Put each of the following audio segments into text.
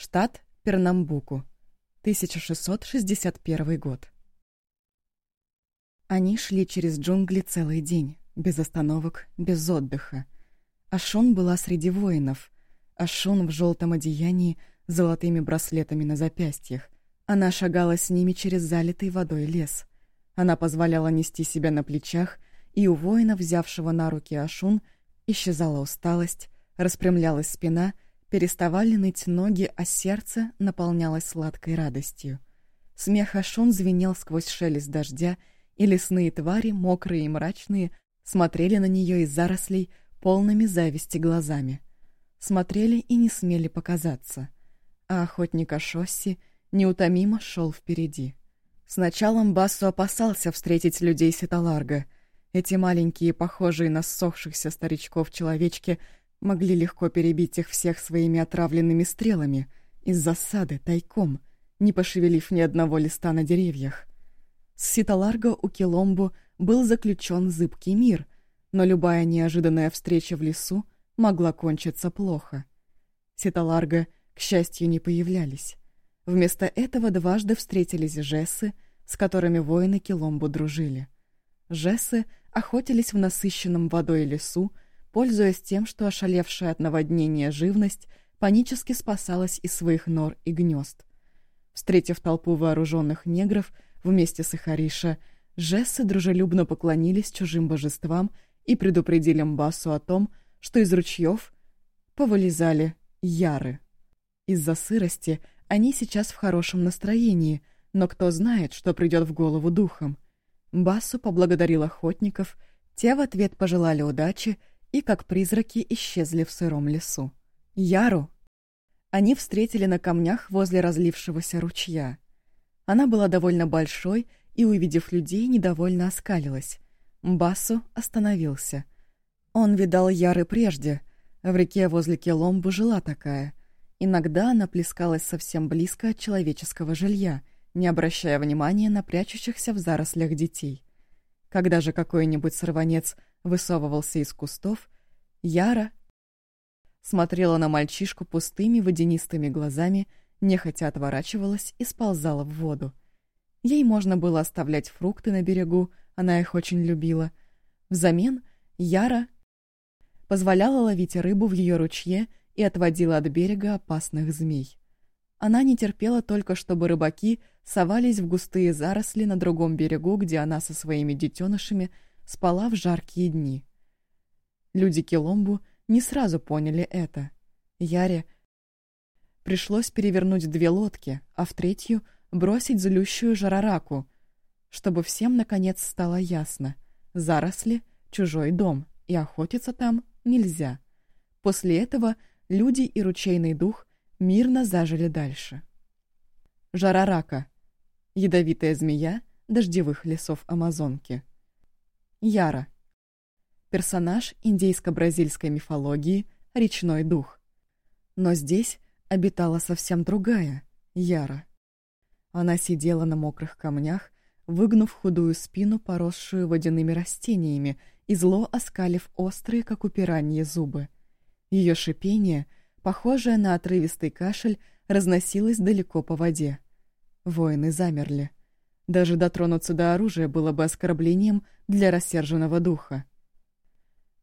Штат Пернамбуку. 1661 год. Они шли через джунгли целый день, без остановок, без отдыха. Ашон была среди воинов. Ашон в желтом одеянии с золотыми браслетами на запястьях. Она шагала с ними через залитый водой лес. Она позволяла нести себя на плечах, и у воина, взявшего на руки Ашун, исчезала усталость, распрямлялась спина — Переставали ныть ноги, а сердце наполнялось сладкой радостью. Смех Ашун звенел сквозь шелест дождя, и лесные твари, мокрые и мрачные, смотрели на нее из зарослей полными зависти глазами. Смотрели и не смели показаться. А охотник Ашосси неутомимо шел впереди. Сначала Мбассу опасался встретить людей Сеталарга. Эти маленькие, похожие на ссохшихся старичков человечки — могли легко перебить их всех своими отравленными стрелами из засады тайком, не пошевелив ни одного листа на деревьях. С Ситаларго у Киломбу был заключен зыбкий мир, но любая неожиданная встреча в лесу могла кончиться плохо. Ситаларго, к счастью, не появлялись. Вместо этого дважды встретились жессы, с которыми воины Киломбу дружили. Жессы охотились в насыщенном водой лесу, пользуясь тем, что ошалевшая от наводнения живность панически спасалась из своих нор и гнезд. Встретив толпу вооруженных негров вместе с Ихариша, Жессы дружелюбно поклонились чужим божествам и предупредили Мбасу о том, что из ручьев повылезали яры. Из-за сырости они сейчас в хорошем настроении, но кто знает, что придет в голову духом. Басу поблагодарил охотников, те в ответ пожелали удачи и как призраки исчезли в сыром лесу. Яру они встретили на камнях возле разлившегося ручья. Она была довольно большой и, увидев людей, недовольно оскалилась. Басу остановился. Он видал Яры прежде. В реке возле Келомбу жила такая. Иногда она плескалась совсем близко от человеческого жилья, не обращая внимания на прячущихся в зарослях детей. Когда же какой-нибудь сорванец высовывался из кустов, Яра смотрела на мальчишку пустыми водянистыми глазами, нехотя отворачивалась и сползала в воду. Ей можно было оставлять фрукты на берегу, она их очень любила. Взамен Яра позволяла ловить рыбу в ее ручье и отводила от берега опасных змей. Она не терпела только, чтобы рыбаки совались в густые заросли на другом берегу, где она со своими детенышами спала в жаркие дни. Люди Киломбу не сразу поняли это. Яре пришлось перевернуть две лодки, а в третью бросить злющую жарараку, чтобы всем, наконец, стало ясно. Заросли — чужой дом, и охотиться там нельзя. После этого люди и ручейный дух мирно зажили дальше. Жарарака — ядовитая змея дождевых лесов Амазонки. Яра — персонаж индейско-бразильской мифологии, речной дух. Но здесь обитала совсем другая, Яра. Она сидела на мокрых камнях, выгнув худую спину, поросшую водяными растениями, и зло оскалив острые, как у пираньи, зубы. Ее шипение, похожее на отрывистый кашель, разносилось далеко по воде. Воины замерли. Даже дотронуться до оружия было бы оскорблением для рассерженного духа.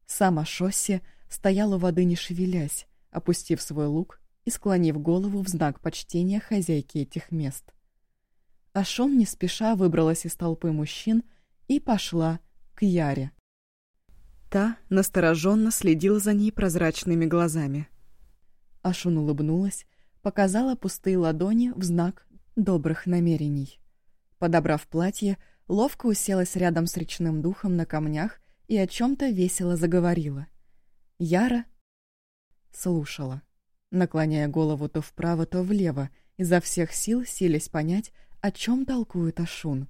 Сама Шосси стоял у воды, не шевелясь, опустив свой лук и склонив голову в знак почтения хозяйки этих мест. Ашон не спеша выбралась из толпы мужчин и пошла к Яре. Та настороженно следила за ней прозрачными глазами. Ашун улыбнулась, показала пустые ладони в знак добрых намерений. Подобрав платье, ловко уселась рядом с речным духом на камнях и о чем-то весело заговорила. Яра слушала, наклоняя голову то вправо, то влево, изо всех сил силясь понять, о чем толкует Ашун.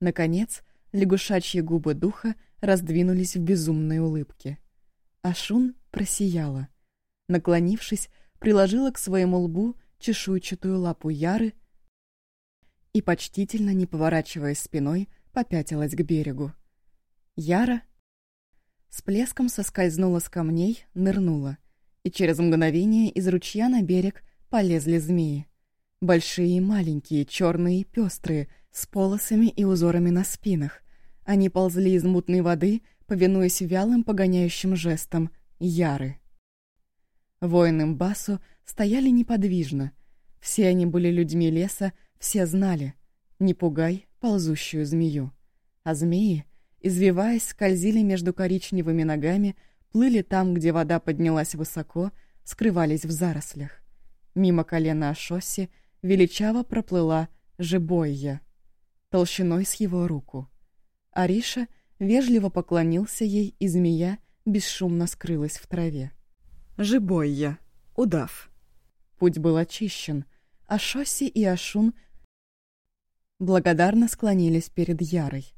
Наконец, лягушачьи губы духа раздвинулись в безумной улыбке. Ашун просияла. Наклонившись, приложила к своему лбу чешуйчатую лапу Яры и, почтительно не поворачиваясь спиной, попятилась к берегу. Яра с плеском соскользнула с камней, нырнула, и через мгновение из ручья на берег полезли змеи. Большие и маленькие, черные и пестрые, с полосами и узорами на спинах. Они ползли из мутной воды, повинуясь вялым погоняющим жестам «Яры». Воины Мбасу стояли неподвижно. Все они были людьми леса, все знали. Не пугай ползущую змею. А змеи, извиваясь, скользили между коричневыми ногами, плыли там, где вода поднялась высоко, скрывались в зарослях. Мимо колена Ашоси величаво проплыла жебойя, толщиной с его руку. Ариша вежливо поклонился ей, и змея бесшумно скрылась в траве. Жебойя, удав. Путь был очищен, а Шоси и Ашун благодарно склонились перед Ярой.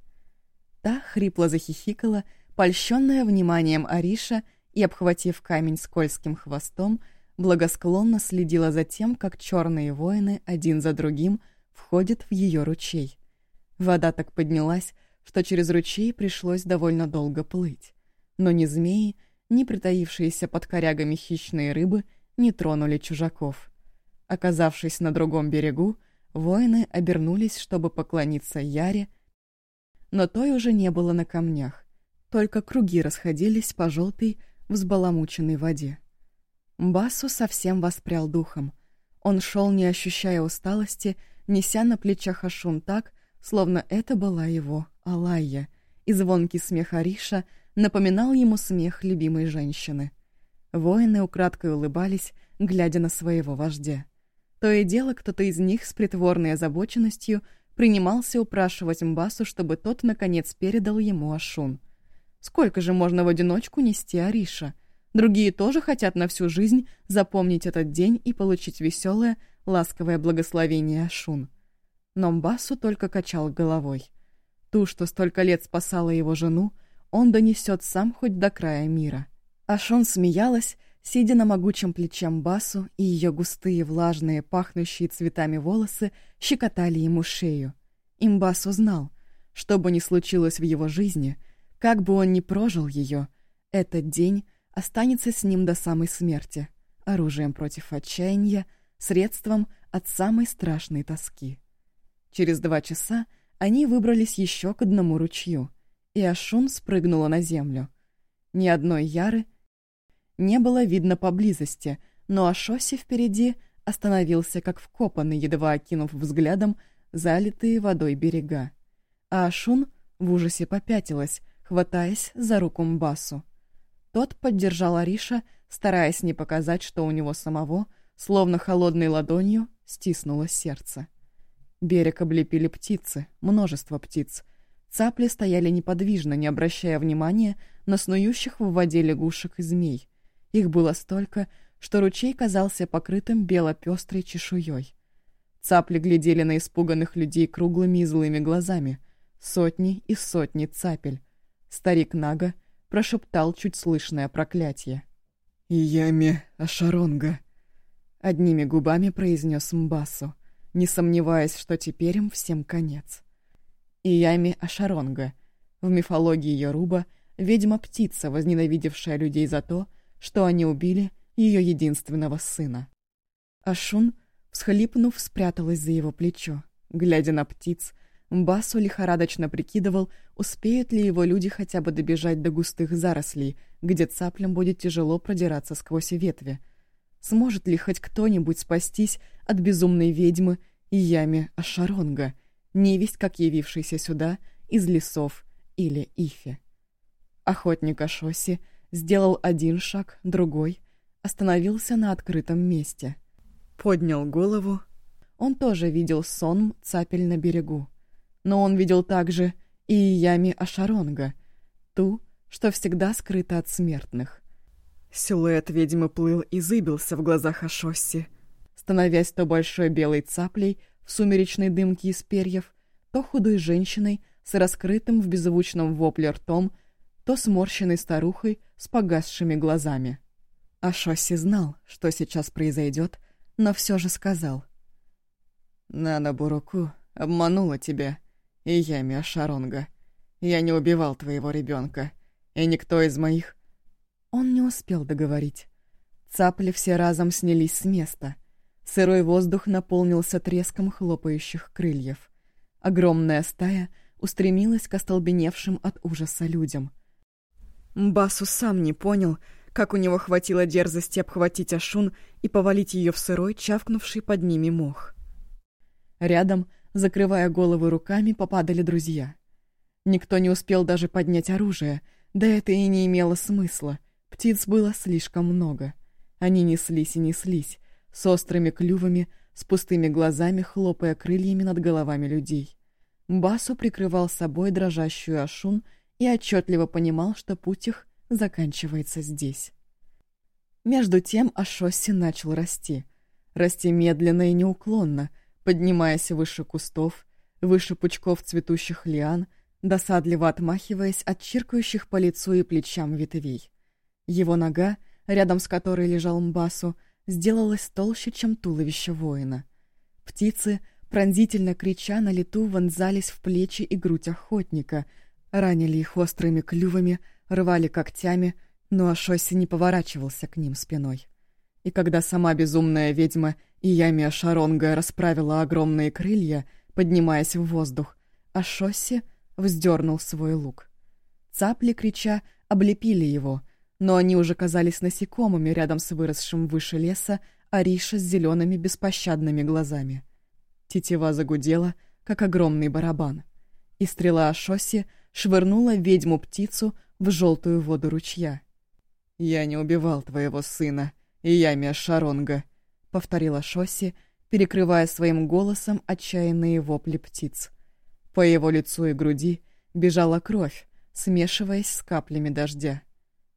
Та хрипло захихикала, польщенная вниманием Ариша, и, обхватив камень скользким хвостом, благосклонно следила за тем, как черные воины один за другим входят в ее ручей. Вода так поднялась, что через ручей пришлось довольно долго плыть. Но ни змеи, ни притаившиеся под корягами хищные рыбы не тронули чужаков. Оказавшись на другом берегу, воины обернулись, чтобы поклониться Яре, но той уже не было на камнях, только круги расходились по желтой, взбаламученной воде. Басу совсем воспрял духом. Он шел, не ощущая усталости, неся на плечах Ашун так, словно это была его Алайя, и звонкий смех Ариша напоминал ему смех любимой женщины. Воины украдкой улыбались, глядя на своего вождя. То и дело кто-то из них с притворной озабоченностью принимался упрашивать Мбасу, чтобы тот, наконец, передал ему Ашун. Сколько же можно в одиночку нести Ариша? Другие тоже хотят на всю жизнь запомнить этот день и получить веселое, ласковое благословение Ашун. Но Мбасу только качал головой. Ту, что столько лет спасала его жену, он донесет сам хоть до края мира. Ашун смеялась, сидя на могучем плече Мбасу, и ее густые, влажные, пахнущие цветами волосы щекотали ему шею. Имбас узнал, что бы ни случилось в его жизни, как бы он ни прожил ее, этот день останется с ним до самой смерти, оружием против отчаяния, средством от самой страшной тоски. Через два часа они выбрались еще к одному ручью, и Ашун спрыгнула на землю. Ни одной Яры не было видно поблизости, но Ашоси впереди остановился как вкопанный, едва окинув взглядом залитые водой берега. А Ашун в ужасе попятилась, хватаясь за руку Мбасу. Тот поддержал Ариша, стараясь не показать, что у него самого, словно холодной ладонью, стиснуло сердце. Берег облепили птицы, множество птиц. Цапли стояли неподвижно, не обращая внимания на снующих в воде лягушек и змей. Их было столько, что ручей казался покрытым бело-пестрой чешуей. Цапли глядели на испуганных людей круглыми и злыми глазами. Сотни и сотни цапель. Старик Нага прошептал чуть слышное проклятие. «Иями Ашаронга», — одними губами произнес Мбасу, не сомневаясь, что теперь им всем конец. Иями Ашаронга. В мифологии Йоруба ведьма-птица, возненавидевшая людей за то, что они убили ее единственного сына. Ашун, всхлипнув, спряталась за его плечо. Глядя на птиц, Мбасу лихорадочно прикидывал, успеют ли его люди хотя бы добежать до густых зарослей, где цаплям будет тяжело продираться сквозь ветви. Сможет ли хоть кто-нибудь спастись от безумной ведьмы и яме Ашаронга, невесть как явившейся сюда из лесов или Ифе? Охотник Ашоси сделал один шаг, другой, остановился на открытом месте. Поднял голову. Он тоже видел сон цапель на берегу но он видел также и Ями Ашаронга, ту, что всегда скрыта от смертных. Силуэт ведьмы плыл и зыбился в глазах Ашосси, становясь то большой белой цаплей в сумеречной дымке из перьев, то худой женщиной с раскрытым в беззвучном вопле ртом, то сморщенной старухой с погасшими глазами. Ашосси знал, что сейчас произойдет, но все же сказал. «Нана Буруку обманула тебя и я, Миашаронга. Я не убивал твоего ребенка, и никто из моих...» Он не успел договорить. Цапли все разом снялись с места. Сырой воздух наполнился треском хлопающих крыльев. Огромная стая устремилась к остолбеневшим от ужаса людям. Басу сам не понял, как у него хватило дерзости обхватить Ашун и повалить ее в сырой, чавкнувший под ними мох. Рядом, закрывая головы руками, попадали друзья. Никто не успел даже поднять оружие, да это и не имело смысла. Птиц было слишком много. Они неслись и неслись, с острыми клювами, с пустыми глазами, хлопая крыльями над головами людей. Басу прикрывал собой дрожащую Ашун и отчетливо понимал, что путь их заканчивается здесь. Между тем Ашосси начал расти. Расти медленно и неуклонно, поднимаясь выше кустов, выше пучков цветущих лиан, досадливо отмахиваясь от чиркающих по лицу и плечам ветвей. Его нога, рядом с которой лежал Мбасу, сделалась толще, чем туловище воина. Птицы, пронзительно крича на лету, вонзались в плечи и грудь охотника, ранили их острыми клювами, рвали когтями, но Ашоси не поворачивался к ним спиной. И когда сама безумная ведьма Иямия Шаронга расправила огромные крылья, поднимаясь в воздух, Ашоси вздернул свой лук. Цапли, крича, облепили его — но они уже казались насекомыми рядом с выросшим выше леса Ариша с зелеными беспощадными глазами. Тетива загудела, как огромный барабан, и стрела Ашоси швырнула ведьму-птицу в желтую воду ручья. «Я не убивал твоего сына, и я Шаронга», — повторила Шоси, перекрывая своим голосом отчаянные вопли птиц. По его лицу и груди бежала кровь, смешиваясь с каплями дождя.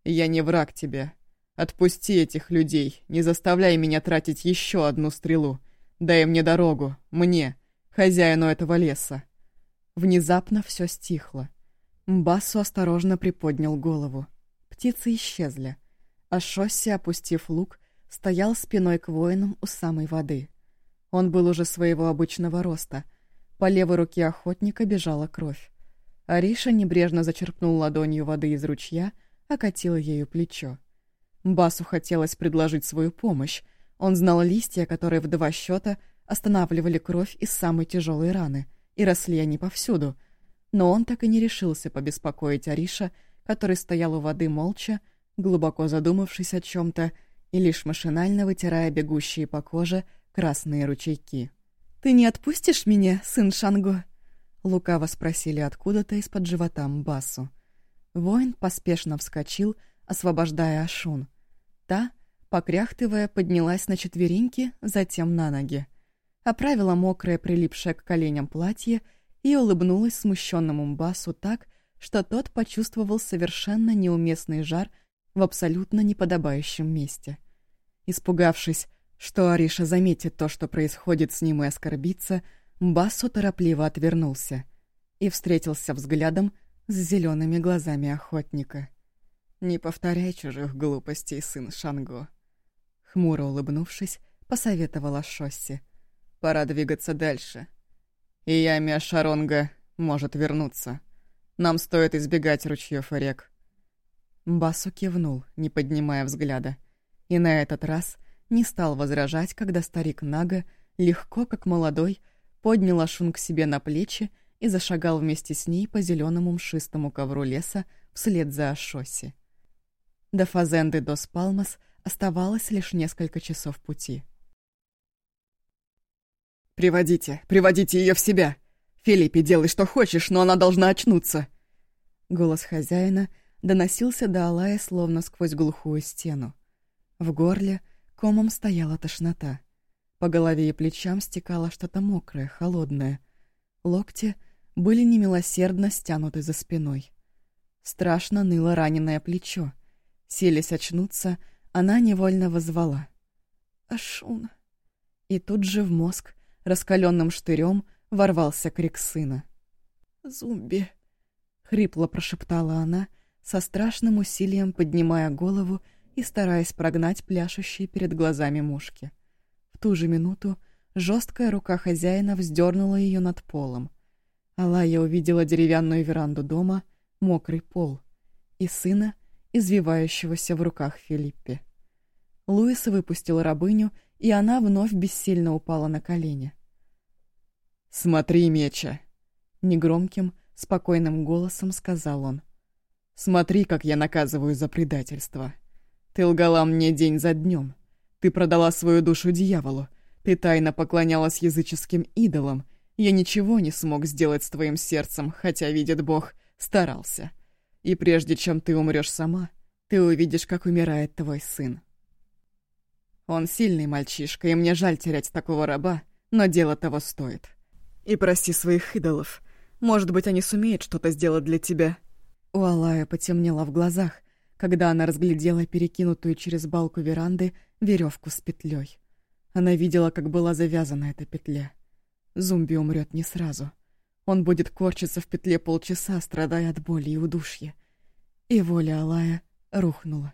Я не враг тебе. Отпусти этих людей, не заставляй меня тратить еще одну стрелу. Дай мне дорогу, мне, хозяину этого леса». Внезапно все стихло. Мбасу осторожно приподнял голову. Птицы исчезли, а Шосси, опустив лук, стоял спиной к воинам у самой воды. Он был уже своего обычного роста. По левой руке охотника бежала кровь. Ариша небрежно зачерпнул ладонью воды из ручья — окатила ею плечо. Басу хотелось предложить свою помощь. Он знал листья, которые в два счета останавливали кровь из самой тяжелой раны, и росли они повсюду. Но он так и не решился побеспокоить Ариша, который стоял у воды молча, глубоко задумавшись о чем то и лишь машинально вытирая бегущие по коже красные ручейки. «Ты не отпустишь меня, сын Шанго?» Лукаво спросили откуда-то из-под живота Мбасу. Воин поспешно вскочил, освобождая Ашун. Та, покряхтывая, поднялась на четвереньки, затем на ноги. Оправила мокрое, прилипшее к коленям платье и улыбнулась смущенному Мбасу так, что тот почувствовал совершенно неуместный жар в абсолютно неподобающем месте. Испугавшись, что Ариша заметит то, что происходит с ним и оскорбится, Мбасу торопливо отвернулся и встретился взглядом с зелеными глазами охотника. «Не повторяй чужих глупостей, сын Шанго». Хмуро улыбнувшись, посоветовала Шосси. «Пора двигаться дальше. И Ямия Шаронга может вернуться. Нам стоит избегать ручьев и рек». Басу кивнул, не поднимая взгляда. И на этот раз не стал возражать, когда старик Нага, легко, как молодой, поднял Ашун к себе на плечи и зашагал вместе с ней по зеленому мшистому ковру леса вслед за Ашоси. До Фазенды до Спалмас оставалось лишь несколько часов пути. «Приводите, приводите ее в себя! Филиппе, делай, что хочешь, но она должна очнуться!» Голос хозяина доносился до Алая словно сквозь глухую стену. В горле комом стояла тошнота. По голове и плечам стекало что-то мокрое, холодное. Локти были немилосердно стянуты за спиной. Страшно ныло раненое плечо. Селись очнуться, она невольно возвала. «Ашун!» И тут же в мозг, раскаленным штырем, ворвался крик сына. «Зумби!» — хрипло прошептала она, со страшным усилием поднимая голову и стараясь прогнать пляшущие перед глазами мушки. В ту же минуту жесткая рука хозяина вздернула ее над полом. Алая увидела деревянную веранду дома, мокрый пол и сына, извивающегося в руках Филиппе. Луис выпустил рабыню и она вновь бессильно упала на колени. «Смотри, Меча!» — негромким, спокойным голосом сказал он. «Смотри, как я наказываю за предательство. Ты лгала мне день за днем. Ты продала свою душу дьяволу. Ты тайно поклонялась языческим идолам. Я ничего не смог сделать с твоим сердцем, хотя, видит Бог, старался. И прежде чем ты умрешь сама, ты увидишь, как умирает твой сын. Он сильный мальчишка, и мне жаль терять такого раба, но дело того стоит. И прости своих идолов. Может быть, они сумеют что-то сделать для тебя». У Алая потемнело в глазах, когда она разглядела перекинутую через балку веранды веревку с петлей. Она видела, как была завязана эта петля. Зомби умрет не сразу. Он будет корчиться в петле полчаса, страдая от боли и удушья. И воля Алая рухнула.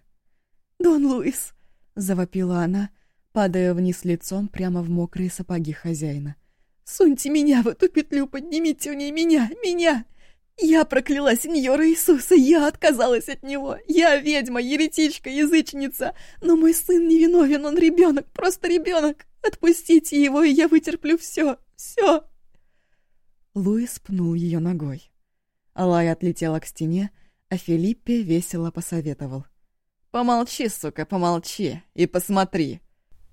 «Дон Луис!» — завопила она, падая вниз лицом прямо в мокрые сапоги хозяина. Суньте меня в эту петлю, поднимите в ней меня, меня! Я прокляла сеньора Иисуса, я отказалась от него. Я ведьма, еретичка, язычница. Но мой сын невиновен, он ребенок, просто ребенок. Отпустите его, и я вытерплю все, все. Луис пнул ее ногой. Алай отлетела к стене, а Филиппе весело посоветовал. «Помолчи, сука, помолчи и посмотри».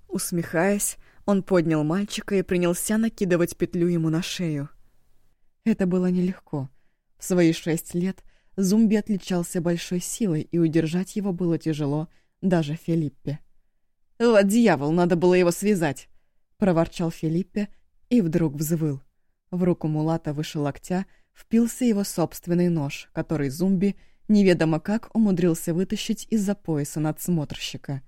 Усмехаясь, он поднял мальчика и принялся накидывать петлю ему на шею. Это было нелегко. В свои шесть лет зомби отличался большой силой, и удержать его было тяжело даже Филиппе. «Вот дьявол, надо было его связать!» — проворчал Филиппе и вдруг взвыл. В руку Мулата выше локтя впился его собственный нож, который зомби неведомо как умудрился вытащить из-за пояса надсмотрщика.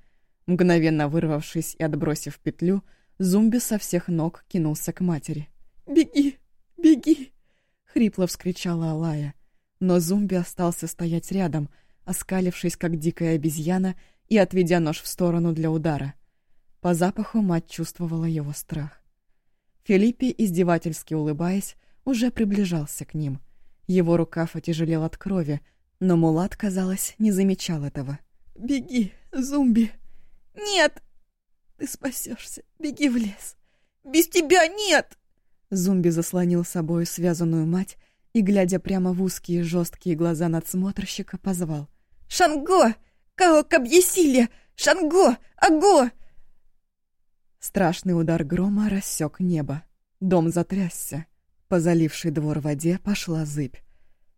Мгновенно вырвавшись и отбросив петлю, Зумби со всех ног кинулся к матери. «Беги! Беги!» — хрипло вскричала Алая. Но зумби остался стоять рядом, оскалившись, как дикая обезьяна, и отведя нож в сторону для удара. По запаху мать чувствовала его страх. Филиппе, издевательски улыбаясь, уже приближался к ним. Его рукав отяжелел от крови, но Мулат, казалось, не замечал этого. «Беги, зумби!» «Нет!» Ты спасешься. Беги в лес. Без тебя нет!» Зумби заслонил собой связанную мать и, глядя прямо в узкие жесткие глаза надсмотрщика, позвал. «Шанго! Као Кабьесиле! Шанго! Аго!» Страшный удар грома рассек небо. Дом затрясся. По залившей двор воде пошла зыбь.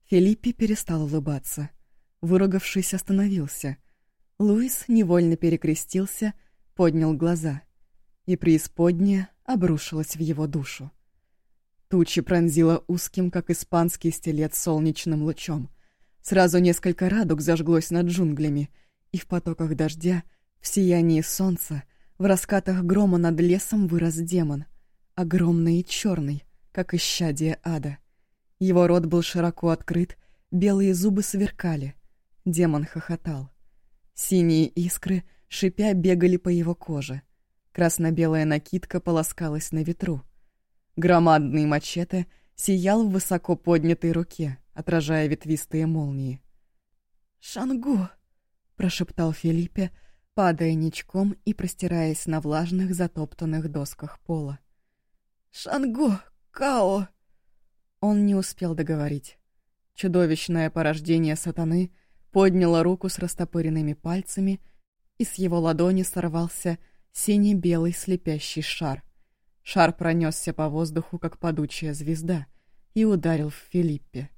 Филиппи перестал улыбаться. Выругавшись, остановился. Луис невольно перекрестился — поднял глаза, и преисподняя обрушилась в его душу. Тучи пронзила узким, как испанский стилет, солнечным лучом. Сразу несколько радуг зажглось над джунглями, и в потоках дождя, в сиянии солнца, в раскатах грома над лесом вырос демон, огромный и черный, как исчадие ада. Его рот был широко открыт, белые зубы сверкали. Демон хохотал. Синие искры — шипя, бегали по его коже. Красно-белая накидка полоскалась на ветру. Громадный мачете сиял в высоко поднятой руке, отражая ветвистые молнии. «Шангу!» — прошептал Филиппе, падая ничком и простираясь на влажных затоптанных досках пола. «Шангу! Као!» Он не успел договорить. Чудовищное порождение сатаны подняло руку с растопыренными пальцами — и с его ладони сорвался синий-белый слепящий шар. Шар пронесся по воздуху, как падучая звезда, и ударил в Филиппе.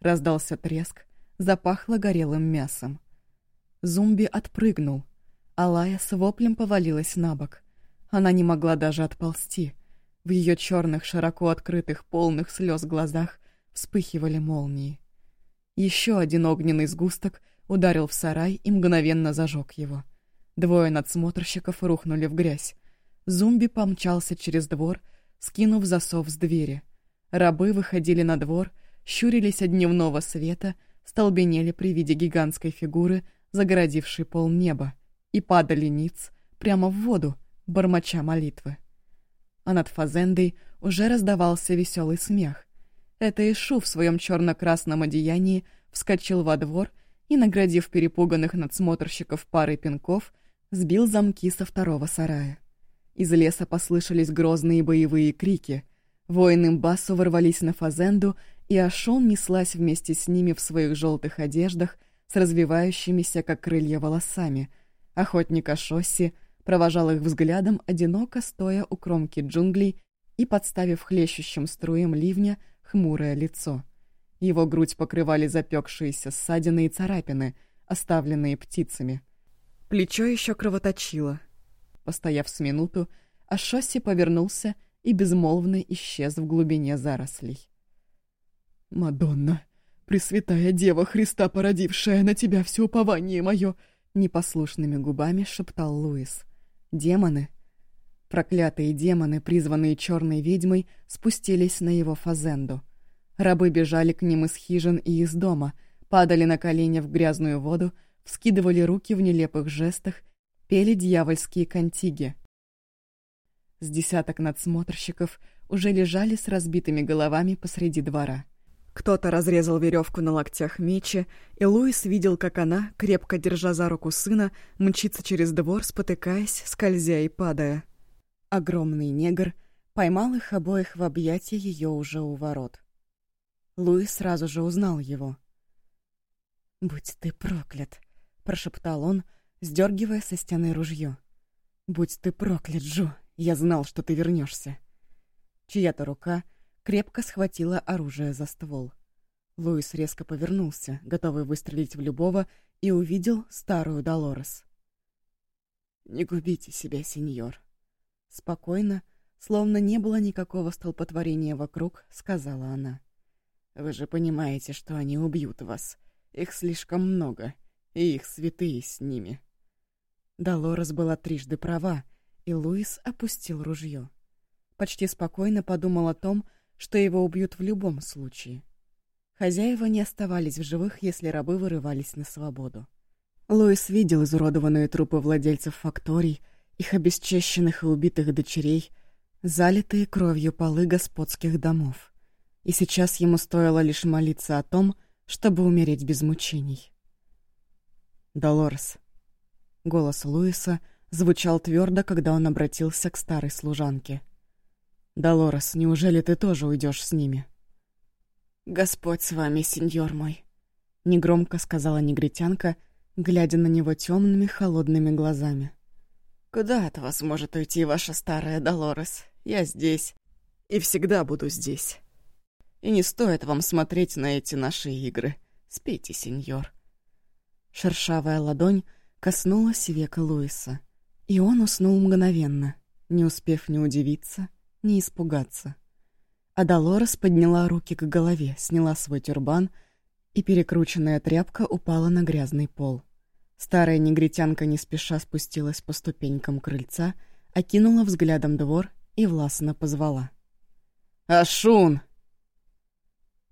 Раздался треск, запахло горелым мясом. Зумби отпрыгнул. Алая с воплем повалилась на бок. Она не могла даже отползти. В ее черных, широко открытых, полных слез глазах вспыхивали молнии. Еще один огненный сгусток ударил в сарай и мгновенно зажег его. Двое надсмотрщиков рухнули в грязь. Зумби помчался через двор, скинув засов с двери. Рабы выходили на двор, щурились от дневного света, столбенели при виде гигантской фигуры, загородившей пол неба, и падали ниц прямо в воду, бормоча молитвы. А над фазендой уже раздавался веселый смех. Это Ишу в своем черно-красном одеянии вскочил во двор и, наградив перепуганных надсмотрщиков парой пинков, сбил замки со второго сарая. Из леса послышались грозные боевые крики. Воины Мбасу ворвались на Фазенду, и Ашон неслась вместе с ними в своих желтых одеждах с развивающимися, как крылья, волосами. Охотник Ашоси провожал их взглядом, одиноко стоя у кромки джунглей и подставив хлещущим струем ливня хмурое лицо. Его грудь покрывали запекшиеся ссадины и царапины, оставленные птицами. Плечо еще кровоточило. Постояв с минуту, Ашоси повернулся и безмолвно исчез в глубине зарослей. «Мадонна, Пресвятая Дева Христа, породившая на тебя все упование мое!» Непослушными губами шептал Луис. «Демоны!» Проклятые демоны, призванные черной ведьмой, спустились на его фазенду. Рабы бежали к ним из хижин и из дома, падали на колени в грязную воду, вскидывали руки в нелепых жестах, пели дьявольские кантиги. С десяток надсмотрщиков уже лежали с разбитыми головами посреди двора. Кто-то разрезал веревку на локтях мечи, и Луис видел, как она, крепко держа за руку сына, мчится через двор, спотыкаясь, скользя и падая. Огромный негр поймал их обоих в объятия ее уже у ворот. Луис сразу же узнал его. «Будь ты проклят!» — прошептал он, сдергивая со стены ружье. «Будь ты проклят, Джо! Я знал, что ты вернешься. Чья-то рука — крепко схватила оружие за ствол. Луис резко повернулся, готовый выстрелить в любого, и увидел старую Долорес. «Не губите себя, сеньор». Спокойно, словно не было никакого столпотворения вокруг, сказала она. «Вы же понимаете, что они убьют вас. Их слишком много, и их святые с ними». Долорес была трижды права, и Луис опустил ружье. Почти спокойно подумал о том, что его убьют в любом случае. Хозяева не оставались в живых, если рабы вырывались на свободу. Луис видел изуродованные трупы владельцев факторий, их обесчещенных и убитых дочерей, залитые кровью полы господских домов. И сейчас ему стоило лишь молиться о том, чтобы умереть без мучений. «Долорес». Голос Луиса звучал твердо, когда он обратился к старой служанке. «Долорес, неужели ты тоже уйдешь с ними?» «Господь с вами, сеньор мой», — негромко сказала негритянка, глядя на него темными холодными глазами. «Куда от вас может уйти ваша старая Долорес? Я здесь. И всегда буду здесь. И не стоит вам смотреть на эти наши игры. Спите, сеньор». Шершавая ладонь коснулась века Луиса, и он уснул мгновенно, не успев ни удивиться, не испугаться. А Долорес подняла руки к голове, сняла свой тюрбан, и перекрученная тряпка упала на грязный пол. Старая негритянка не спеша спустилась по ступенькам крыльца, окинула взглядом двор и властно позвала. «Ашун!»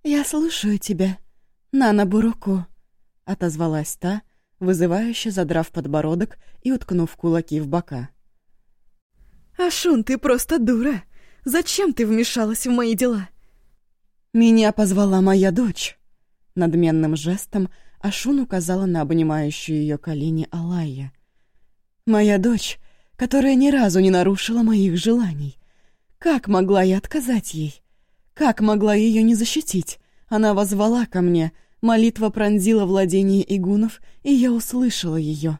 «Я слушаю тебя, Нана Буруку», — отозвалась та, вызывающе задрав подбородок и уткнув кулаки в бока. «Ашун, ты просто дура!» Зачем ты вмешалась в мои дела?» «Меня позвала моя дочь». Надменным жестом Ашун указала на обнимающую ее колени Алая. «Моя дочь, которая ни разу не нарушила моих желаний. Как могла я отказать ей? Как могла ее не защитить? Она возвала ко мне, молитва пронзила владение игунов, и я услышала ее.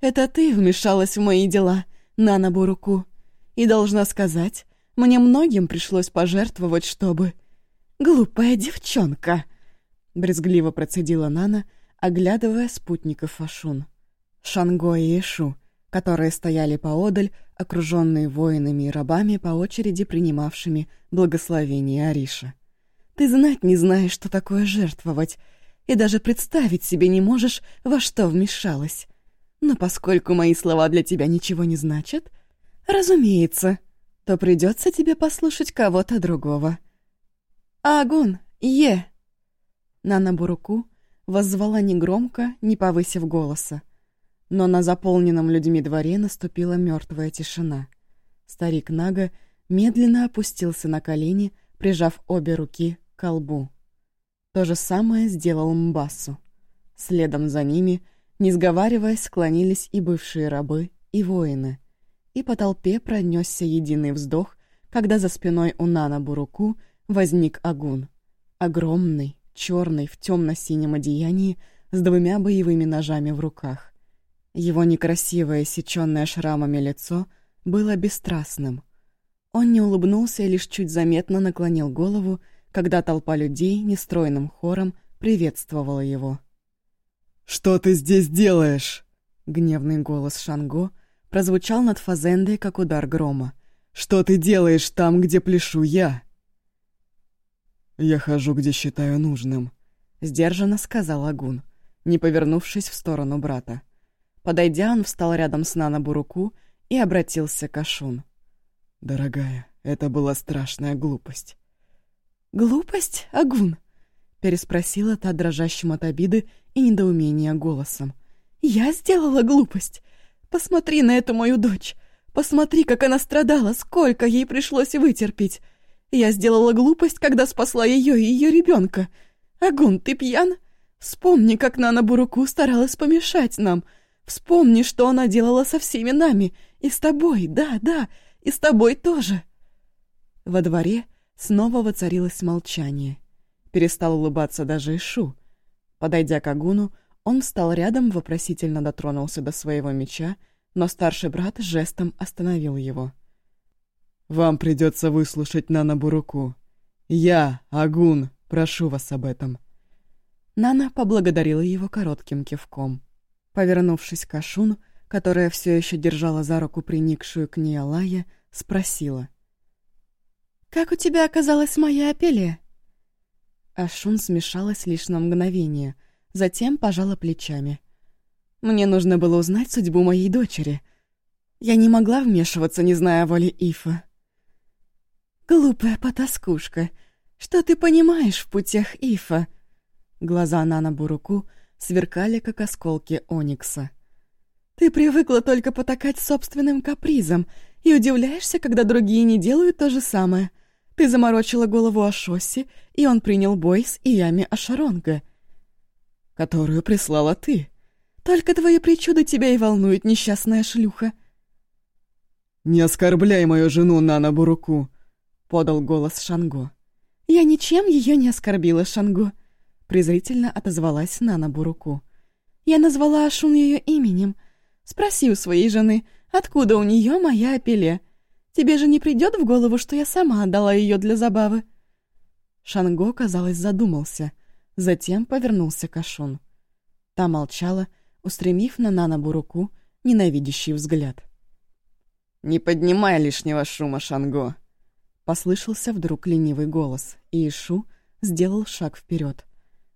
Это ты вмешалась в мои дела, Нана Буруку, и должна сказать, мне многим пришлось пожертвовать, чтобы... Глупая девчонка!» Брезгливо процедила Нана, оглядывая спутников Ашун. Шанго и Ишу, которые стояли поодаль, окруженные воинами и рабами, по очереди принимавшими благословение Ариша. «Ты знать не знаешь, что такое жертвовать, и даже представить себе не можешь, во что вмешалась. Но поскольку мои слова для тебя ничего не значат, разумеется, то придется тебе послушать кого-то другого. «Агун! Е!» Нана Буруку воззвала негромко, не повысив голоса. Но на заполненном людьми дворе наступила мертвая тишина. Старик Нага медленно опустился на колени, прижав обе руки колбу. То же самое сделал Мбасу. Следом за ними, не сговариваясь, склонились и бывшие рабы, и воины — и по толпе пронесся единый вздох, когда за спиной у Нана Буруку возник Агун. Огромный, черный, в темно-синем одеянии, с двумя боевыми ножами в руках. Его некрасивое, сеченное шрамами лицо было бесстрастным. Он не улыбнулся и лишь чуть заметно наклонил голову, когда толпа людей нестройным хором приветствовала его. «Что ты здесь делаешь?» Гневный голос Шанго прозвучал над Фазендой, как удар грома. «Что ты делаешь там, где пляшу я?» «Я хожу, где считаю нужным», — сдержанно сказал Агун, не повернувшись в сторону брата. Подойдя, он встал рядом с Нана Буруку и обратился к Ашун. «Дорогая, это была страшная глупость». «Глупость, Агун?» — переспросила та дрожащим от обиды и недоумения голосом. «Я сделала глупость. Посмотри на эту мою дочь. Посмотри, как она страдала, сколько ей пришлось вытерпеть. Я сделала глупость, когда спасла ее и ее ребенка. Агун, ты пьян? Вспомни, как Нана Буруку старалась помешать нам. Вспомни, что она делала со всеми нами. И с тобой, да, да, и с тобой тоже. Во дворе снова воцарилось молчание. Перестал улыбаться даже Ишу. Подойдя к Агуну, он встал рядом, вопросительно дотронулся до своего меча, но старший брат жестом остановил его. «Вам придется выслушать Нана Буруку. Я, Агун, прошу вас об этом». Нана поблагодарила его коротким кивком. Повернувшись к Ашун, которая все еще держала за руку приникшую к ней Алая, спросила. «Как у тебя оказалась моя Апелия?» Ашун смешалась лишь на мгновение — затем пожала плечами. «Мне нужно было узнать судьбу моей дочери. Я не могла вмешиваться, не зная воли Ифа». «Глупая потаскушка, что ты понимаешь в путях Ифа?» Глаза Нана Буруку сверкали, как осколки Оникса. «Ты привыкла только потакать собственным капризом и удивляешься, когда другие не делают то же самое. Ты заморочила голову о Шоссе, и он принял бой с Иями Ашаронга которую прислала ты. Только твои причуды тебя и волнует, несчастная шлюха». «Не оскорбляй мою жену Нана Буруку», — подал голос Шанго. «Я ничем ее не оскорбила, Шанго», — презрительно отозвалась Нана Буруку. «Я назвала Ашун ее именем. Спроси у своей жены, откуда у нее моя апеле. Тебе же не придет в голову, что я сама отдала ее для забавы?» Шанго, казалось, задумался — Затем повернулся к Ашун. Та молчала, устремив на Нанабу руку ненавидящий взгляд. «Не поднимай лишнего шума, Шанго!» Послышался вдруг ленивый голос, и Ишу сделал шаг вперед.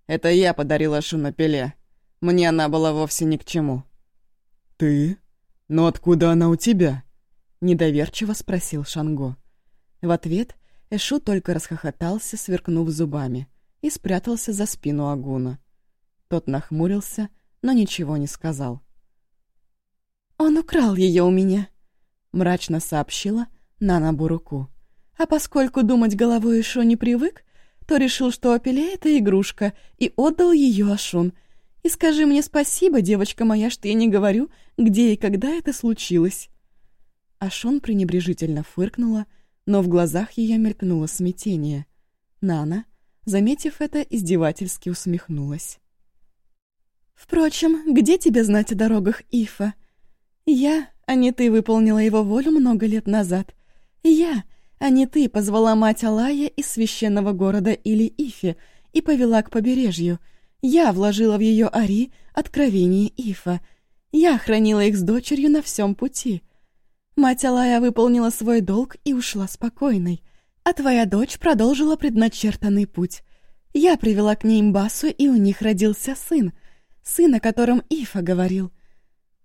«Это я подарила Ашу пеле. Мне она была вовсе ни к чему». «Ты? Но откуда она у тебя?» Недоверчиво спросил Шанго. В ответ Эшу только расхохотался, сверкнув зубами — и спрятался за спину Агуна. Тот нахмурился, но ничего не сказал. «Он украл ее у меня», — мрачно сообщила Нана Буруку. «А поскольку думать головой Ишо не привык, то решил, что Апеле — это игрушка, и отдал ее Ашун. И скажи мне спасибо, девочка моя, что я не говорю, где и когда это случилось». Ашун пренебрежительно фыркнула, но в глазах ее мелькнуло смятение. Нана заметив это, издевательски усмехнулась. «Впрочем, где тебе знать о дорогах Ифа? Я, а не ты, выполнила его волю много лет назад. Я, а не ты, позвала мать Алая из священного города или Ифе и повела к побережью. Я вложила в ее Ари откровение Ифа. Я хранила их с дочерью на всем пути. Мать Алая выполнила свой долг и ушла спокойной а твоя дочь продолжила предначертанный путь. Я привела к ней Мбасу, и у них родился сын, сын, о котором Ифа говорил».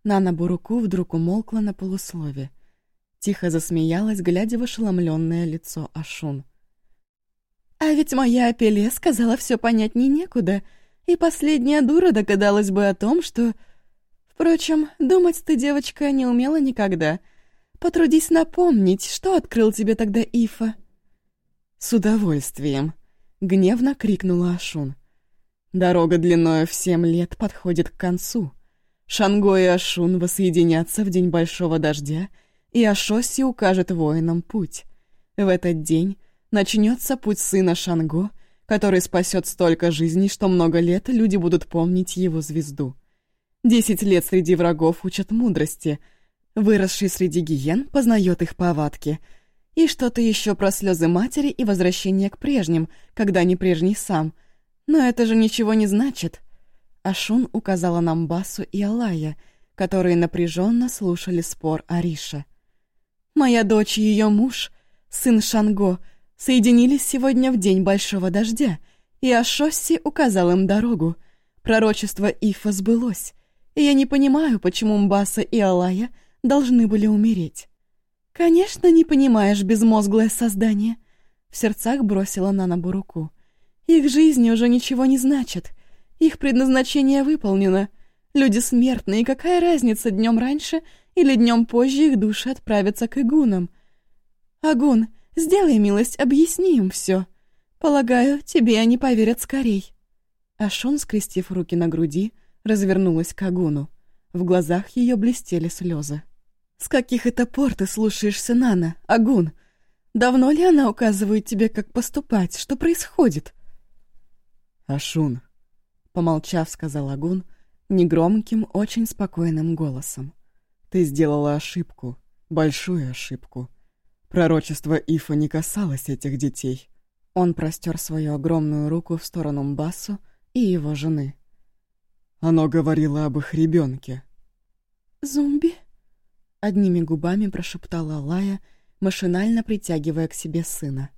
Нана Буруку вдруг умолкла на полуслове. Тихо засмеялась, глядя в ошеломленное лицо Ашун. «А ведь моя Апеле сказала все понять не некуда, и последняя дура догадалась бы о том, что... Впрочем, думать ты, девочка, не умела никогда. Потрудись напомнить, что открыл тебе тогда Ифа». «С удовольствием!» — гневно крикнула Ашун. «Дорога длиною в семь лет подходит к концу. Шанго и Ашун воссоединятся в день большого дождя и Ашоси укажет воинам путь. В этот день начнется путь сына Шанго, который спасет столько жизней, что много лет люди будут помнить его звезду. Десять лет среди врагов учат мудрости. Выросший среди гиен познает их повадки. И что-то еще про слезы матери и возвращение к прежним, когда не прежний сам. Но это же ничего не значит. Ашун указала нам Басу и Алая, которые напряженно слушали спор Ариша. «Моя дочь и ее муж, сын Шанго, соединились сегодня в день большого дождя, и Ашосси указал им дорогу. Пророчество Ифа сбылось, и я не понимаю, почему Мбаса и Алая должны были умереть». «Конечно, не понимаешь, безмозглое создание», — в сердцах бросила Нана руку. «Их жизни уже ничего не значит. Их предназначение выполнено. Люди смертные, какая разница, днем раньше или днем позже их души отправятся к игунам? Агун, сделай милость, объясни им все. Полагаю, тебе они поверят скорей». Ашон, скрестив руки на груди, развернулась к Агуну. В глазах ее блестели слезы. «С каких это пор ты слушаешься Нана, Агун? Давно ли она указывает тебе, как поступать? Что происходит?» «Ашун», — помолчав, сказал Агун, негромким, очень спокойным голосом. «Ты сделала ошибку, большую ошибку. Пророчество Ифа не касалось этих детей». Он простер свою огромную руку в сторону Мбасу и его жены. Оно говорило об их ребенке. «Зомби?» Одними губами прошептала Алая, машинально притягивая к себе сына.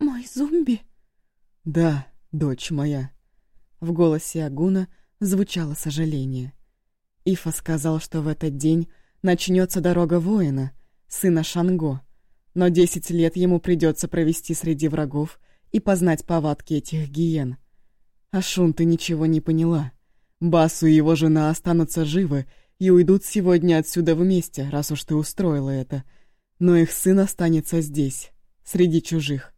«Мой зомби?» «Да, дочь моя». В голосе Агуна звучало сожаление. Ифа сказал, что в этот день начнется дорога воина, сына Шанго, но десять лет ему придется провести среди врагов и познать повадки этих гиен. Ашун, ты ничего не поняла. Басу и его жена останутся живы и уйдут сегодня отсюда вместе, раз уж ты устроила это. Но их сын останется здесь, среди чужих.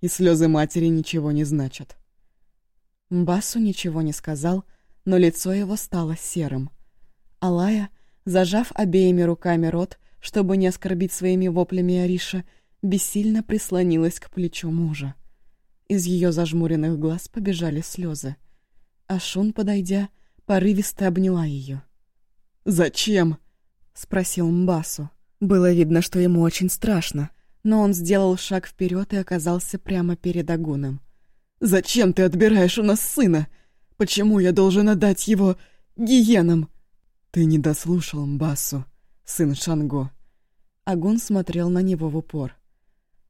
И слезы матери ничего не значат. Басу ничего не сказал, но лицо его стало серым. Алая, зажав обеими руками рот, чтобы не оскорбить своими воплями Ариша, бессильно прислонилась к плечу мужа. Из ее зажмуренных глаз побежали слезы. Ашун, подойдя, порывисто обняла ее. «Зачем?» — спросил Мбасу. Было видно, что ему очень страшно, но он сделал шаг вперед и оказался прямо перед Агуном. «Зачем ты отбираешь у нас сына? Почему я должен отдать его гиенам?» «Ты не дослушал, Мбасу, сын Шанго». Агун смотрел на него в упор.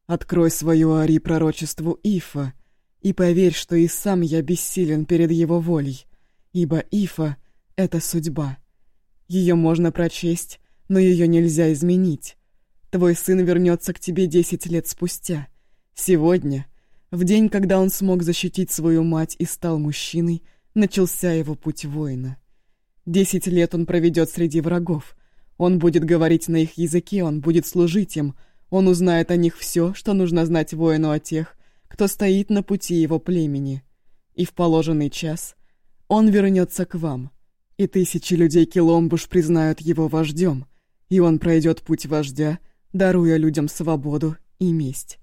«Открой свою Ари пророчеству Ифа, и поверь, что и сам я бессилен перед его волей, ибо Ифа — это судьба». Ее можно прочесть, но ее нельзя изменить. Твой сын вернется к тебе десять лет спустя. Сегодня, в день, когда он смог защитить свою мать и стал мужчиной, начался его путь воина. Десять лет он проведет среди врагов. Он будет говорить на их языке, он будет служить им, он узнает о них все, что нужно знать воину о тех, кто стоит на пути его племени. И в положенный час он вернется к вам, и тысячи людей Киломбуш признают его вождем, и он пройдет путь вождя, даруя людям свободу и месть.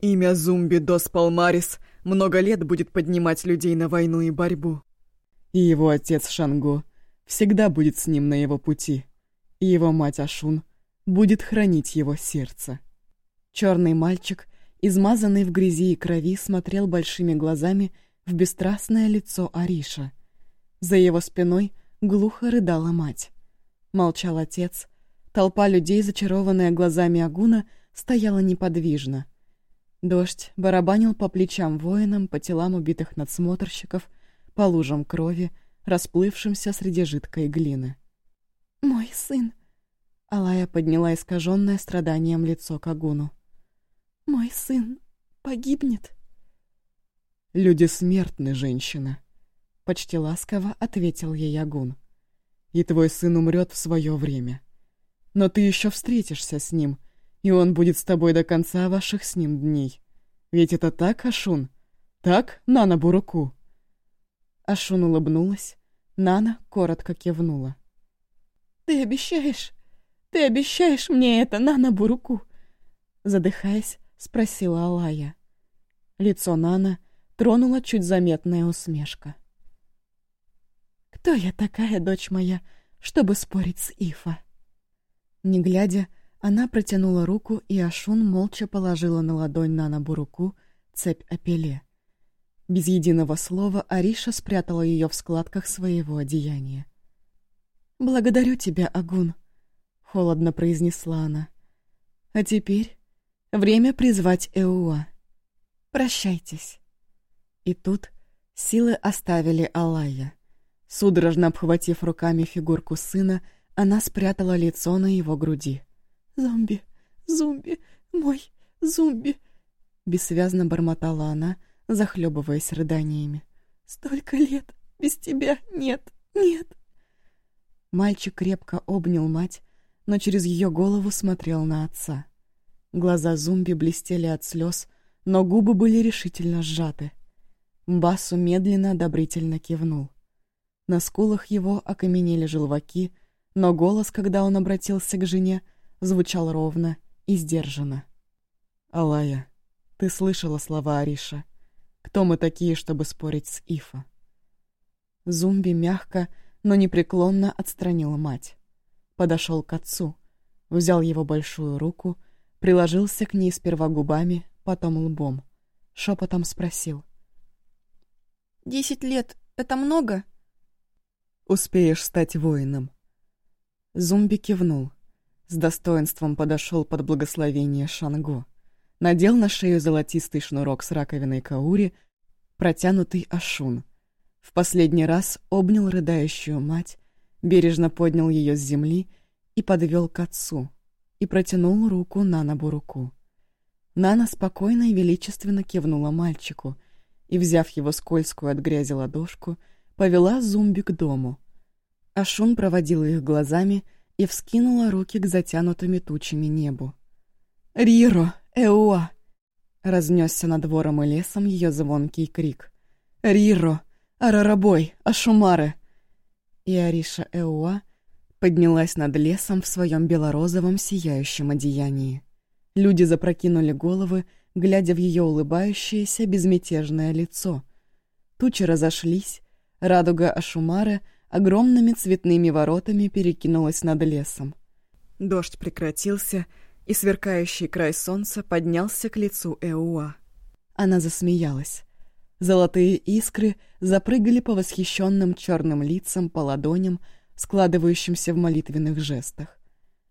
Имя Зумби Дос Палмарис много лет будет поднимать людей на войну и борьбу. И его отец Шанго всегда будет с ним на его пути, и его мать Ашун будет хранить его сердце. Черный мальчик, измазанный в грязи и крови, смотрел большими глазами в бесстрастное лицо Ариша. За его спиной — Глухо рыдала мать. Молчал отец. Толпа людей, зачарованная глазами Агуна, стояла неподвижно. Дождь барабанил по плечам воинам, по телам убитых надсмотрщиков, по лужам крови, расплывшимся среди жидкой глины. «Мой сын!» Алая подняла искаженное страданием лицо к Агуну. «Мой сын погибнет?» «Люди смертны, женщина», — почти ласково ответил ей Агун. «И твой сын умрет в свое время. Но ты еще встретишься с ним, и он будет с тобой до конца ваших с ним дней. Ведь это так, Ашун? Так, Нана Буруку?» Ашун улыбнулась, Нана коротко кивнула. «Ты обещаешь? Ты обещаешь мне это, Нана Буруку?» Задыхаясь, спросила Алая. Лицо Нана тронула чуть заметная усмешка. «Кто я такая, дочь моя, чтобы спорить с Ифа?» Не глядя, она протянула руку, и Ашун молча положила на ладонь Нана Буруку цепь апеле. Без единого слова Ариша спрятала ее в складках своего одеяния. «Благодарю тебя, Агун», — холодно произнесла она. «А теперь время призвать Эуа. Прощайтесь». И тут силы оставили Алая. Судорожно обхватив руками фигурку сына, она спрятала лицо на его груди. «Зомби! Зомби! Мой зомби!» Бессвязно бормотала она, захлебываясь рыданиями. «Столько лет! Без тебя нет! Нет!» Мальчик крепко обнял мать, но через ее голову смотрел на отца. Глаза зомби блестели от слез, но губы были решительно сжаты. Басу медленно одобрительно кивнул. На скулах его окаменели желваки, но голос, когда он обратился к жене, звучал ровно и сдержанно. «Алая, ты слышала слова Ариша. Кто мы такие, чтобы спорить с Ифа?» Зумби мягко, но непреклонно отстранила мать. Подошел к отцу, взял его большую руку, приложился к ней сперва губами, потом лбом. Шепотом спросил. «Десять лет — это много?» «Успеешь стать воином». Зумби кивнул. С достоинством подошел под благословение Шанго надел на шею золотистый шнурок с раковиной каури, протянутый ашун. В последний раз обнял рыдающую мать, бережно поднял ее с земли и подвел к отцу, и протянул руку Нана руку. Нана спокойно и величественно кивнула мальчику и, взяв его скользкую от грязи ладошку, повела зумби к дому. Ашун проводила их глазами и вскинула руки к затянутыми тучами небу. «Риро!» «Эуа!» — разнесся над двором и лесом ее звонкий крик. «Риро! Арарабой! Ашумары!» И Ариша Эуа поднялась над лесом в своем белорозовом сияющем одеянии. Люди запрокинули головы, глядя в ее улыбающееся безмятежное лицо. Тучи разошлись, радуга Ашумары огромными цветными воротами перекинулась над лесом. Дождь прекратился — и сверкающий край солнца поднялся к лицу Эуа. Она засмеялась. Золотые искры запрыгали по восхищенным черным лицам, по ладоням, складывающимся в молитвенных жестах.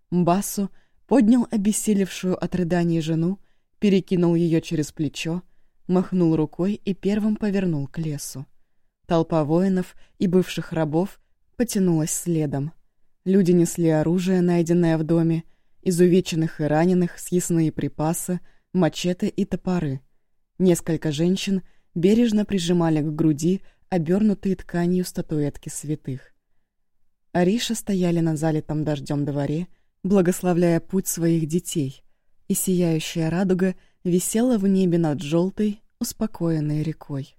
Мбасу поднял обессилевшую от рыданий жену, перекинул ее через плечо, махнул рукой и первым повернул к лесу. Толпа воинов и бывших рабов потянулась следом. Люди несли оружие, найденное в доме, изувеченных и раненых, съестные припасы, мачете и топоры. Несколько женщин бережно прижимали к груди обернутые тканью статуэтки святых. Ариша стояли на залитом дождем дворе, благословляя путь своих детей, и сияющая радуга висела в небе над желтой, успокоенной рекой.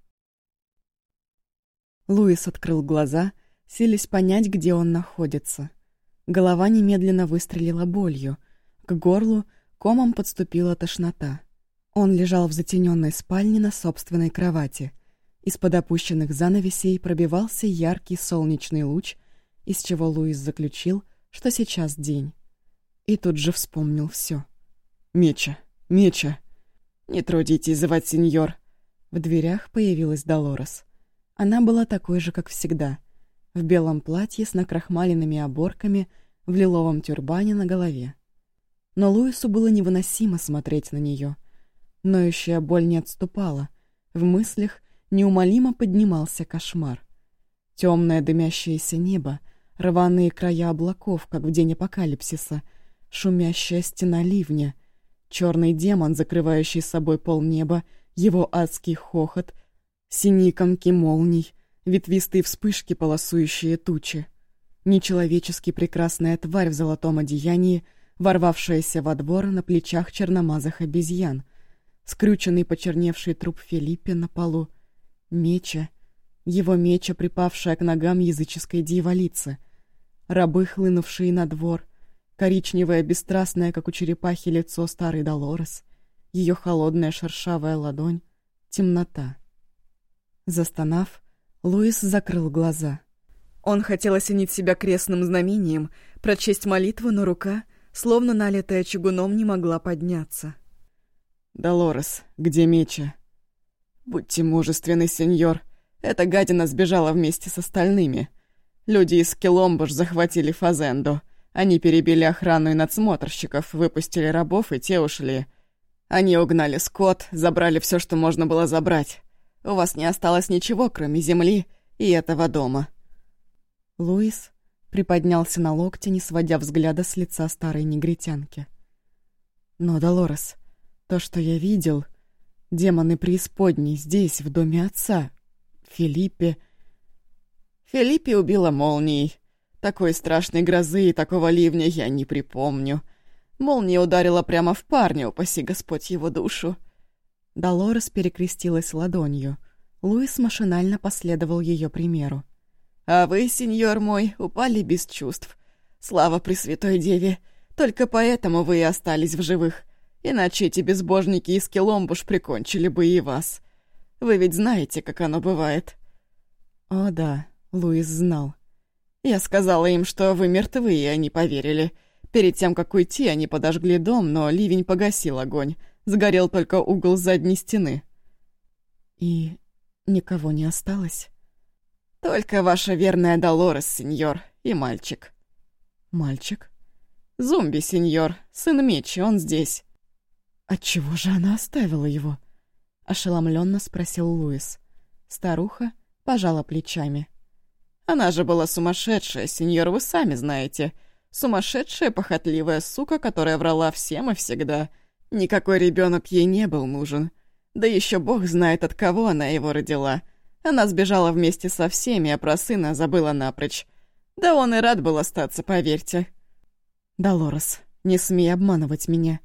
Луис открыл глаза, селись понять, где он находится. Голова немедленно выстрелила болью. К горлу комом подступила тошнота. Он лежал в затененной спальне на собственной кровати. Из-под опущенных занавесей пробивался яркий солнечный луч, из чего Луис заключил, что сейчас день. И тут же вспомнил все. «Меча! Меча!» «Не трудитесь звать, сеньор!» В дверях появилась Долорес. Она была такой же, как всегда — в белом платье с накрахмаленными оборками, в лиловом тюрбане на голове. Но Луису было невыносимо смотреть на нее. Ноющая боль не отступала. В мыслях неумолимо поднимался кошмар. Темное дымящееся небо, рваные края облаков, как в день апокалипсиса, шумящая стена ливня, черный демон, закрывающий собой полнеба, его адский хохот, синие комки молний — ветвистые вспышки, полосующие тучи. Нечеловечески прекрасная тварь в золотом одеянии, ворвавшаяся во двор на плечах черномазых обезьян, скрюченный почерневший труп Филиппе на полу, меча, его меча, припавшая к ногам языческой дьяволицы, рабы, хлынувшие на двор, коричневое, бесстрастное, как у черепахи, лицо старой Долорес, ее холодная шершавая ладонь, темнота. Застонав, Луис закрыл глаза. Он хотел осенить себя крестным знамением, прочесть молитву, но рука, словно налитая чугуном, не могла подняться. «Долорес, где меча?» «Будьте мужественны, сеньор. Эта гадина сбежала вместе с остальными. Люди из Келомбуш захватили Фазенду. Они перебили охрану и надсмотрщиков, выпустили рабов, и те ушли. Они угнали скот, забрали все, что можно было забрать. У вас не осталось ничего, кроме земли и этого дома». Луис приподнялся на локте, не сводя взгляда с лица старой негритянки. «Но, Долорес, то, что я видел, демоны преисподней здесь, в доме отца, Филиппе...» «Филиппе убила молнией. Такой страшной грозы и такого ливня я не припомню. Молния ударила прямо в парня, упаси Господь его душу». Долорес перекрестилась ладонью. Луис машинально последовал ее примеру. А вы, сеньор мой, упали без чувств. Слава Пресвятой Деве, только поэтому вы и остались в живых. Иначе эти безбожники из Келомбуш прикончили бы и вас. Вы ведь знаете, как оно бывает». «О да», — Луис знал. «Я сказала им, что вы мертвы, и они поверили. Перед тем, как уйти, они подожгли дом, но ливень погасил огонь. Сгорел только угол задней стены». «И никого не осталось?» «Только ваша верная Долорес, сеньор, и мальчик». «Мальчик?» «Зомби, сеньор, сын Мечи, он здесь». «Отчего же она оставила его?» — ошеломленно спросил Луис. Старуха пожала плечами. «Она же была сумасшедшая, сеньор, вы сами знаете. Сумасшедшая, похотливая сука, которая врала всем и всегда. Никакой ребенок ей не был нужен. Да еще бог знает, от кого она его родила». Она сбежала вместе со всеми, а про сына забыла напрочь. Да он и рад был остаться, поверьте. «Долорес, не смей обманывать меня.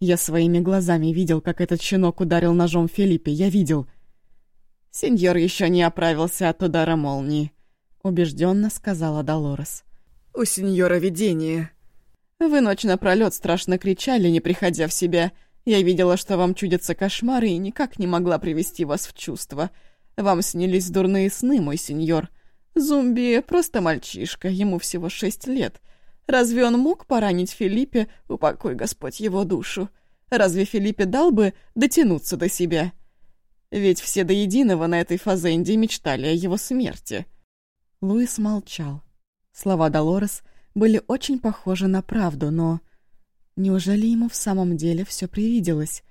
Я своими глазами видел, как этот щенок ударил ножом Филиппе, я видел». «Сеньор еще не оправился от удара молнии», — убежденно сказала Долорес. «У сеньора видение. Вы ночь напролёт страшно кричали, не приходя в себя. Я видела, что вам чудятся кошмары, и никак не могла привести вас в чувство». Вам снились дурные сны, мой сеньор. Зумби — просто мальчишка, ему всего шесть лет. Разве он мог поранить Филиппе, упокой Господь его душу? Разве Филиппе дал бы дотянуться до себя? Ведь все до единого на этой фазенде мечтали о его смерти. Луис молчал. Слова Долорес были очень похожи на правду, но... Неужели ему в самом деле все привиделось?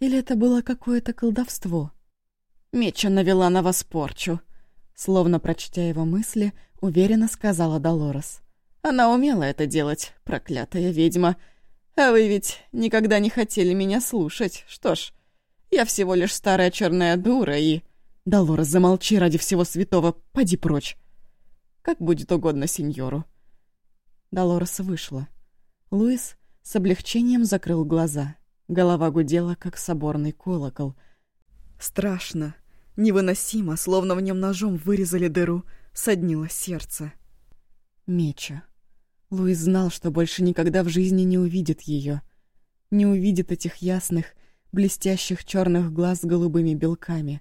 Или это было какое-то колдовство? Меча навела на вас порчу», — словно прочтя его мысли, уверенно сказала Долорес. «Она умела это делать, проклятая ведьма. А вы ведь никогда не хотели меня слушать. Что ж, я всего лишь старая черная дура и...» «Долорес, замолчи ради всего святого, поди прочь!» «Как будет угодно сеньору». Долорес вышла. Луис с облегчением закрыл глаза. Голова гудела, как соборный колокол. Страшно, Невыносимо, словно в нем ножом вырезали дыру, соднило сердце. Меча. Луис знал, что больше никогда в жизни не увидит ее. Не увидит этих ясных, блестящих черных глаз с голубыми белками.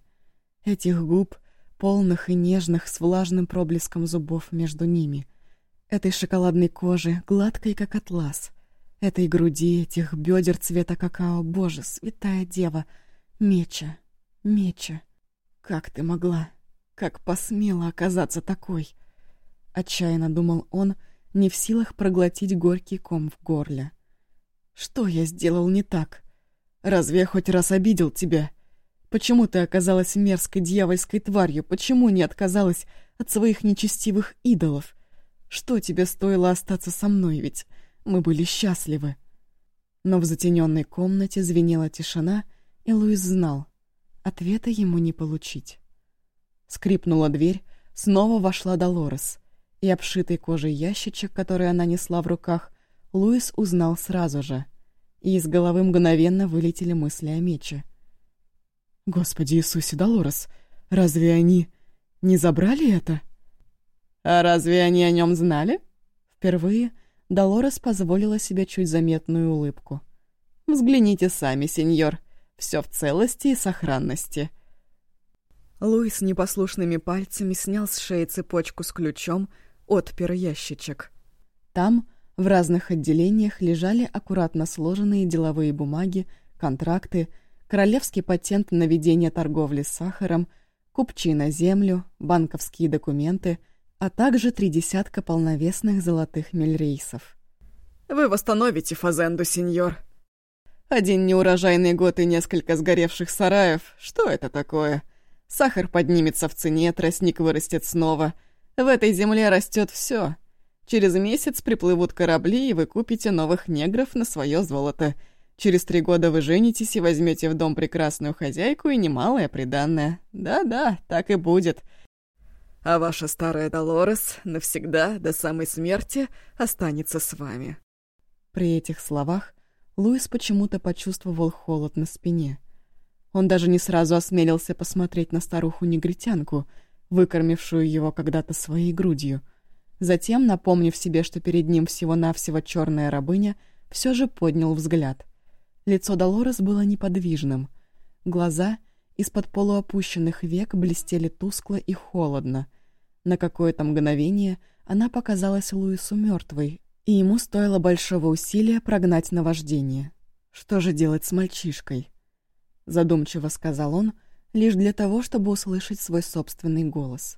Этих губ, полных и нежных, с влажным проблеском зубов между ними. Этой шоколадной кожи, гладкой, как атлас. Этой груди, этих бедер цвета какао. Боже, святая дева! Меча, меча. «Как ты могла? Как посмела оказаться такой?» Отчаянно думал он, не в силах проглотить горький ком в горле. «Что я сделал не так? Разве я хоть раз обидел тебя? Почему ты оказалась мерзкой дьявольской тварью? Почему не отказалась от своих нечестивых идолов? Что тебе стоило остаться со мной, ведь мы были счастливы?» Но в затененной комнате звенела тишина, и Луис знал, Ответа ему не получить. Скрипнула дверь, снова вошла Долорес, и обшитый кожей ящичек, который она несла в руках, Луис узнал сразу же, и из головы мгновенно вылетели мысли о мече. «Господи Иисусе, Долорес, разве они не забрали это?» «А разве они о нем знали?» Впервые Долорес позволила себе чуть заметную улыбку. «Взгляните сами, сеньор. Все в целости и сохранности». Луис непослушными пальцами снял с шеи цепочку с ключом, отпер ящичек. Там, в разных отделениях, лежали аккуратно сложенные деловые бумаги, контракты, королевский патент на ведение торговли с сахаром, купчи на землю, банковские документы, а также три десятка полновесных золотых мельрейсов. «Вы восстановите фазенду, сеньор», один неурожайный год и несколько сгоревших сараев. Что это такое? Сахар поднимется в цене, тростник вырастет снова. В этой земле растет все. Через месяц приплывут корабли, и вы купите новых негров на свое золото. Через три года вы женитесь и возьмете в дом прекрасную хозяйку и немалое приданное. Да-да, так и будет. А ваша старая Долорес навсегда, до самой смерти, останется с вами. При этих словах Луис почему-то почувствовал холод на спине — он даже не сразу осмелился посмотреть на старуху-негритянку, выкормившую его когда-то своей грудью. Затем, напомнив себе, что перед ним всего-навсего черная рабыня, все же поднял взгляд. Лицо Долорес было неподвижным. Глаза из-под полуопущенных век блестели тускло и холодно. На какое-то мгновение она показалась Луису мертвой, и ему стоило большого усилия прогнать наваждение. Что же делать с мальчишкой? — задумчиво сказал он, лишь для того, чтобы услышать свой собственный голос.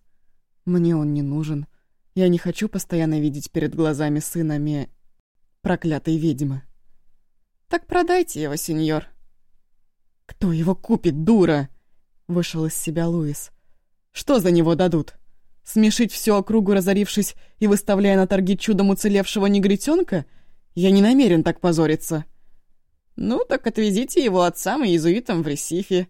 «Мне он не нужен. Я не хочу постоянно видеть перед глазами сынами проклятой ведьмы». «Так продайте его, сеньор». «Кто его купит, дура?» — вышел из себя Луис. «Что за него дадут? Смешить всю округу, разорившись и выставляя на торги чудом уцелевшего негритенка? Я не намерен так позориться». «Ну, так отвезите его отцам и иезуитам в Ресифе.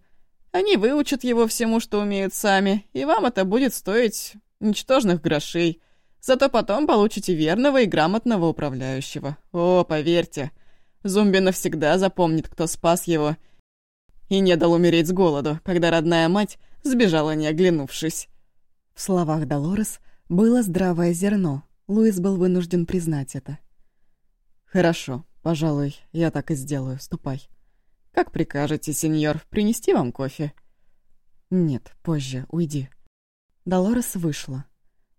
Они выучат его всему, что умеют сами, и вам это будет стоить ничтожных грошей. Зато потом получите верного и грамотного управляющего. О, поверьте, зомби навсегда запомнит, кто спас его и не дал умереть с голоду, когда родная мать сбежала, не оглянувшись». В словах Долорес было здравое зерно. Луис был вынужден признать это. «Хорошо», «Пожалуй, я так и сделаю. Ступай». «Как прикажете, сеньор, принести вам кофе?» «Нет, позже. Уйди». Долорес вышла.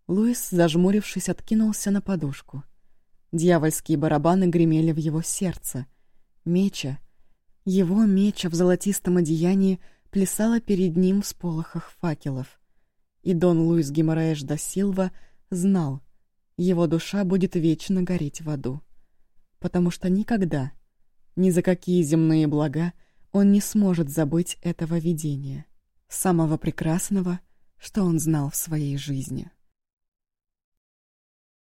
Луис, зажмурившись, откинулся на подушку. Дьявольские барабаны гремели в его сердце. Меча, его меча в золотистом одеянии плясала перед ним в сполохах факелов. И Дон Луис Гимараэш да Силва знал, его душа будет вечно гореть в аду потому что никогда, ни за какие земные блага, он не сможет забыть этого видения, самого прекрасного, что он знал в своей жизни.